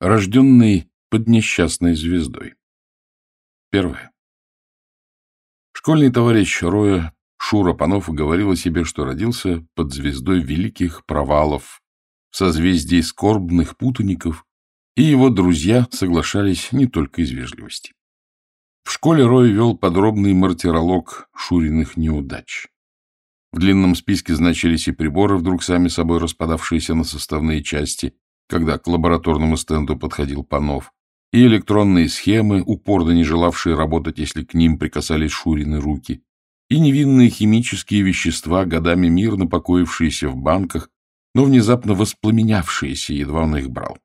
Рожденный под несчастной звездой. Первое. Школьный товарищ Роя Шура Панов говорил о себе, что родился под звездой великих провалов, в созвездии скорбных путаников, и его друзья соглашались не только из вежливости. В школе Рой вел подробный мартиролог Шуриных неудач. В длинном списке значились и приборы, вдруг сами собой распадавшиеся на составные части, когда к лабораторному стенду подходил Панов, и электронные схемы, упорно не желавшие работать, если к ним прикасались Шурины руки, и невинные химические вещества, годами мирно покоившиеся в банках, но внезапно воспламенявшиеся, едва он их брал.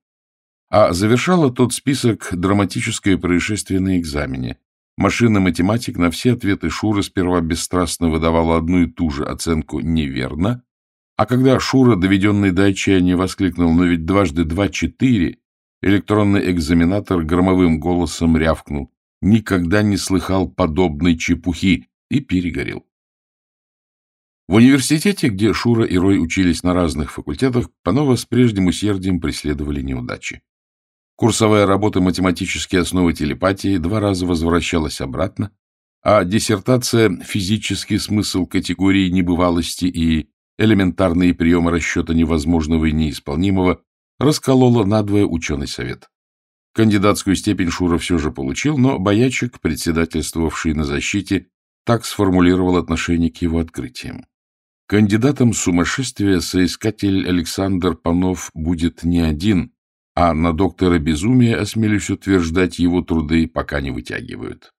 А завершало тот список драматическое происшествие на экзамене. Машина-математик на все ответы Шуры сперва бесстрастно выдавала одну и ту же оценку «неверно», а когда Шура, доведенный до отчаяния, воскликнул «но ведь дважды два — четыре», электронный экзаменатор громовым голосом рявкнул «никогда не слыхал подобной чепухи» и перегорел. В университете, где Шура и Рой учились на разных факультетах, Панова с прежним усердием преследовали неудачи. Курсовая работа «Математические основы телепатии» два раза возвращалась обратно, а диссертация «Физический смысл категории небывалости и элементарные приемы расчета невозможного и неисполнимого, расколола надвое ученый совет. Кандидатскую степень Шура все же получил, но боячик, председательствовавший на защите, так сформулировал отношение к его открытиям. Кандидатом сумасшествия соискатель Александр Панов будет не один, а на доктора безумия, осмелюсь утверждать, его труды пока не вытягивают.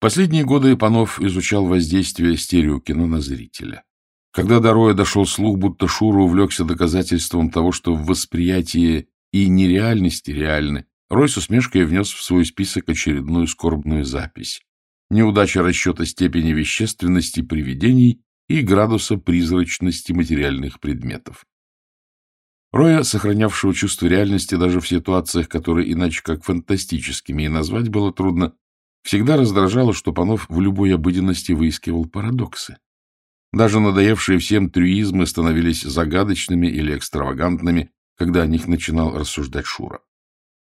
Последние годы Панов изучал воздействие стереокино на зрителя. Когда до Роя дошел слух, будто Шура увлекся доказательством того, что в восприятии и нереальности реальны, Рой с усмешкой внес в свой список очередную скорбную запись. Неудача расчета степени вещественности привидений и градуса призрачности материальных предметов. Роя, сохранявшего чувство реальности даже в ситуациях, которые иначе как фантастическими и назвать было трудно, Всегда раздражало, что Панов в любой обыденности выискивал парадоксы. Даже надоевшие всем трюизмы становились загадочными или экстравагантными, когда о них начинал рассуждать Шура.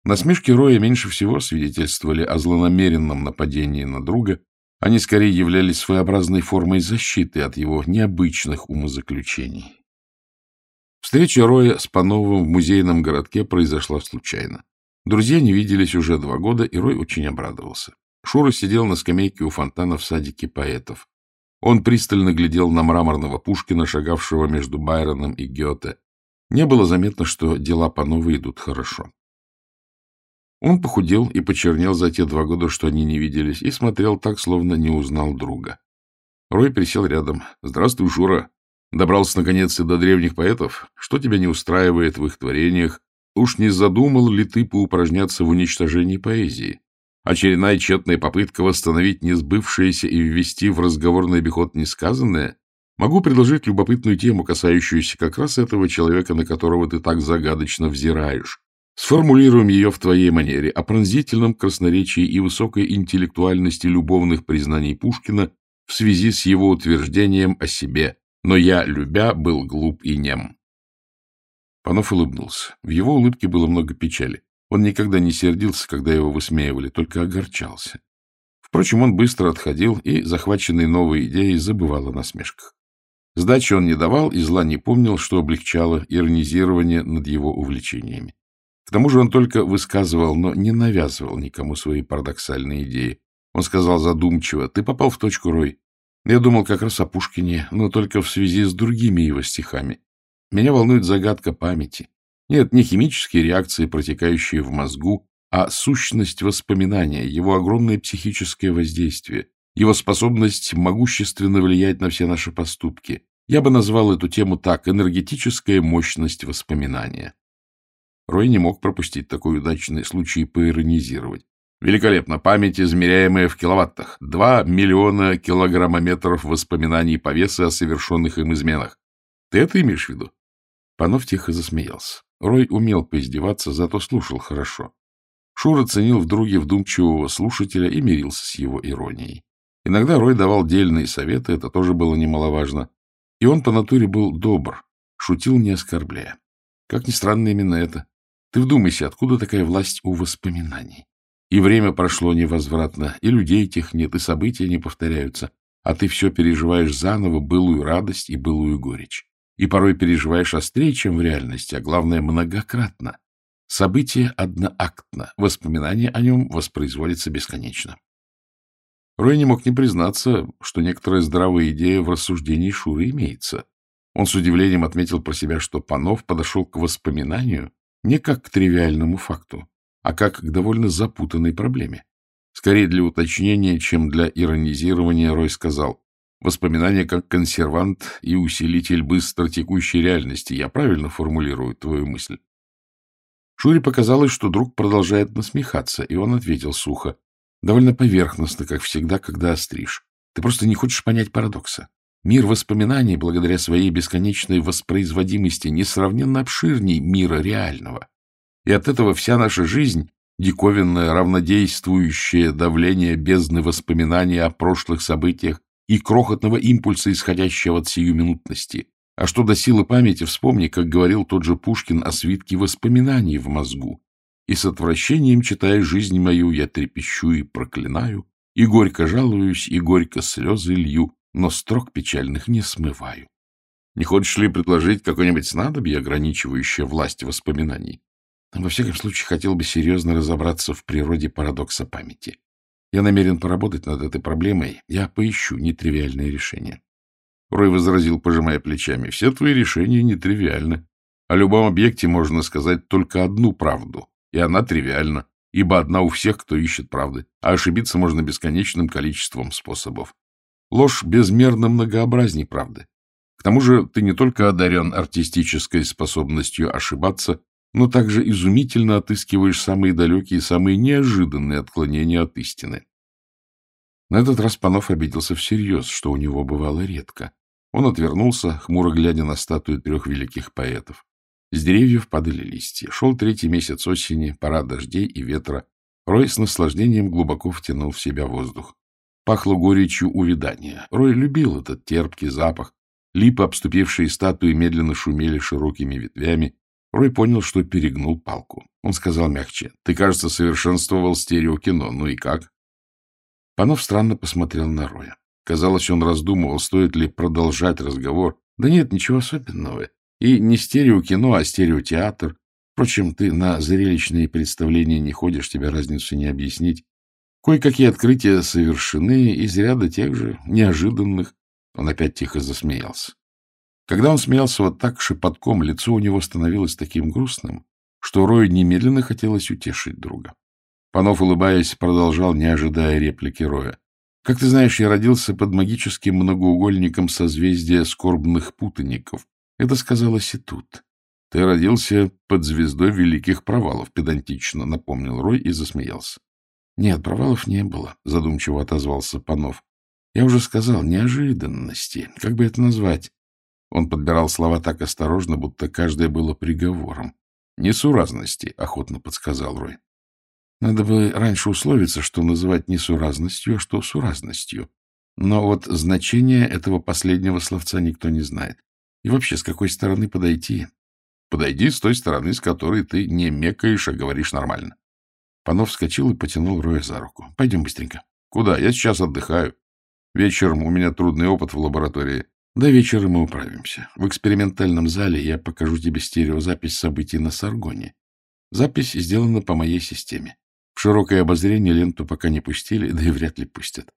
Насмешки Роя меньше всего свидетельствовали о злонамеренном нападении на друга, они скорее являлись своеобразной формой защиты от его необычных умозаключений. Встреча Роя с Пановым в музейном городке произошла случайно. Друзья не виделись уже два года, и Рой очень обрадовался. Шура сидел на скамейке у фонтана в садике поэтов. Он пристально глядел на мраморного Пушкина, шагавшего между Байроном и Гёте. Не было заметно, что дела Панова идут хорошо. Он похудел и почернел за те два года, что они не виделись, и смотрел так, словно не узнал друга. Рой присел рядом. — Здравствуй, Шура. Добрался, наконец, и до древних поэтов. Что тебя не устраивает в их творениях? Уж не задумал ли ты поупражняться в уничтожении поэзии? Очередная тщетная попытка восстановить несбывшееся и ввести в разговорный обиход несказанное? Могу предложить любопытную тему, касающуюся как раз этого человека, на которого ты так загадочно взираешь. Сформулируем ее в твоей манере, о пронзительном красноречии и высокой интеллектуальности любовных признаний Пушкина в связи с его утверждением о себе «но я, любя, был глуп и нем». Панов улыбнулся. В его улыбке было много печали. Он никогда не сердился, когда его высмеивали, только огорчался. Впрочем, он быстро отходил и, захваченный новой идеей, забывал о насмешках. Сдачи он не давал и зла не помнил, что облегчало иронизирование над его увлечениями. К тому же он только высказывал, но не навязывал никому свои парадоксальные идеи. Он сказал задумчиво, «Ты попал в точку, Рой. Я думал как раз о Пушкине, но только в связи с другими его стихами. Меня волнует загадка памяти. Нет, не химические реакции, протекающие в мозгу, а сущность воспоминания, его огромное психическое воздействие, его способность могущественно влиять на все наши поступки. Я бы назвал эту тему так – энергетическая мощность воспоминания. Рой не мог пропустить такой удачный случай поиронизировать. Великолепно. Память, измеряемая в киловаттах. Два миллиона килограммометров воспоминаний по весу о совершенных им изменах. Ты это имеешь в виду? Панов тихо засмеялся. Рой умел поиздеваться, зато слушал хорошо. Шура ценил в друге вдумчивого слушателя и мирился с его иронией. Иногда Рой давал дельные советы, это тоже было немаловажно. И он по натуре был добр, шутил не оскорбляя. Как ни странно именно это. Ты вдумайся, откуда такая власть у воспоминаний? И время прошло невозвратно, и людей этих нет, и события не повторяются, а ты все переживаешь заново, былую радость и былую горечь. И порой переживаешь острее, чем в реальности, а главное, многократно. Событие одноактно, воспоминание о нем воспроизводится бесконечно. Рой не мог не признаться, что некоторая здравая идея в рассуждении Шуры имеется. Он с удивлением отметил про себя, что Панов подошел к воспоминанию не как к тривиальному факту, а как к довольно запутанной проблеме. Скорее для уточнения, чем для иронизирования, Рой сказал, «Воспоминания как консервант и усилитель быстро текущей реальности. Я правильно формулирую твою мысль?» Шуре показалось, что друг продолжает насмехаться, и он ответил сухо, довольно поверхностно, как всегда, когда остришь. Ты просто не хочешь понять парадокса. Мир воспоминаний, благодаря своей бесконечной воспроизводимости, несравненно обширней мира реального. И от этого вся наша жизнь — диковинное, равнодействующее давление бездны воспоминаний о прошлых событиях и крохотного импульса, исходящего от сиюминутности, а что до силы памяти, вспомни, как говорил тот же Пушкин о свитке воспоминаний в мозгу. И с отвращением, читая жизнь мою, я трепещу и проклинаю, и горько жалуюсь, и горько слезы лью, но строк печальных не смываю. Не хочешь ли предложить какое-нибудь снадобье, ограничивающее власть воспоминаний? Во всяком случае, хотел бы серьезно разобраться в природе парадокса памяти. Я намерен поработать над этой проблемой, я поищу нетривиальное решение. Рой возразил, пожимая плечами. Все твои решения нетривиальны. О любом объекте можно сказать только одну правду, и она тривиальна, ибо одна у всех, кто ищет правды, а ошибиться можно бесконечным количеством способов. Ложь безмерно многообразней правды. К тому же ты не только одарен артистической способностью ошибаться, но также изумительно отыскиваешь самые далекие и самые неожиданные отклонения от истины. На этот раз Панов обиделся всерьез, что у него бывало редко. Он отвернулся, хмуро глядя на статую трех великих поэтов. С деревьев падали листья. Шел третий месяц осени, пора дождей и ветра. Рой с наслаждением глубоко втянул в себя воздух. Пахло горечью увядания. Рой любил этот терпкий запах. Липы, обступившие статуи, медленно шумели широкими ветвями. Рой понял, что перегнул палку. Он сказал мягче. — Ты, кажется, совершенствовал стереокино. Ну и как? Панов странно посмотрел на Роя. Казалось, он раздумывал, стоит ли продолжать разговор. Да нет, ничего особенного. И не стереокино, а стереотеатр. Впрочем, ты на зрелищные представления не ходишь, тебе разницу не объяснить. Кое-какие открытия совершены из ряда тех же неожиданных. Он опять тихо засмеялся. Когда он смеялся вот так шепотком, лицо у него становилось таким грустным, что Рою немедленно хотелось утешить друга. Панов, улыбаясь, продолжал, не ожидая реплики Роя. «Как ты знаешь, я родился под магическим многоугольником созвездия скорбных путаников. Это сказалось и тут. Ты родился под звездой великих провалов», — педантично напомнил Рой и засмеялся. «Нет, провалов не было», — задумчиво отозвался Панов. «Я уже сказал, неожиданности. Как бы это назвать?» Он подбирал слова так осторожно, будто каждое было приговором. «Несуразности», — охотно подсказал Рой. Надо бы раньше условиться, что называть несуразностью, а что суразностью. Но вот значение этого последнего словца никто не знает. И вообще, с какой стороны подойти? Подойди с той стороны, с которой ты не мекаешь, а говоришь нормально. Панов вскочил и потянул Роя за руку. — Пойдем быстренько. — Куда? Я сейчас отдыхаю. Вечером у меня трудный опыт в лаборатории. До вечера мы управимся. В экспериментальном зале я покажу тебе стереозапись событий на Саргоне. Запись сделана по моей системе. В широкое обозрение ленту пока не пустили, да и вряд ли пустят.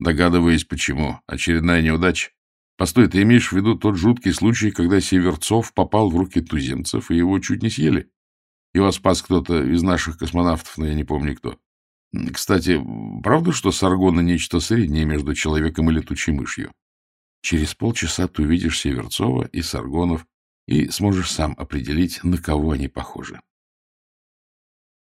Догадываюсь, почему. Очередная неудача. Постой, ты имеешь в виду тот жуткий случай, когда Северцов попал в руки туземцев, и его чуть не съели? Его спас кто-то из наших космонавтов, но я не помню кто. Кстати, правда, что Саргона нечто среднее между человеком и летучей мышью? Через полчаса ты увидишь Северцова и Саргонов и сможешь сам определить, на кого они похожи.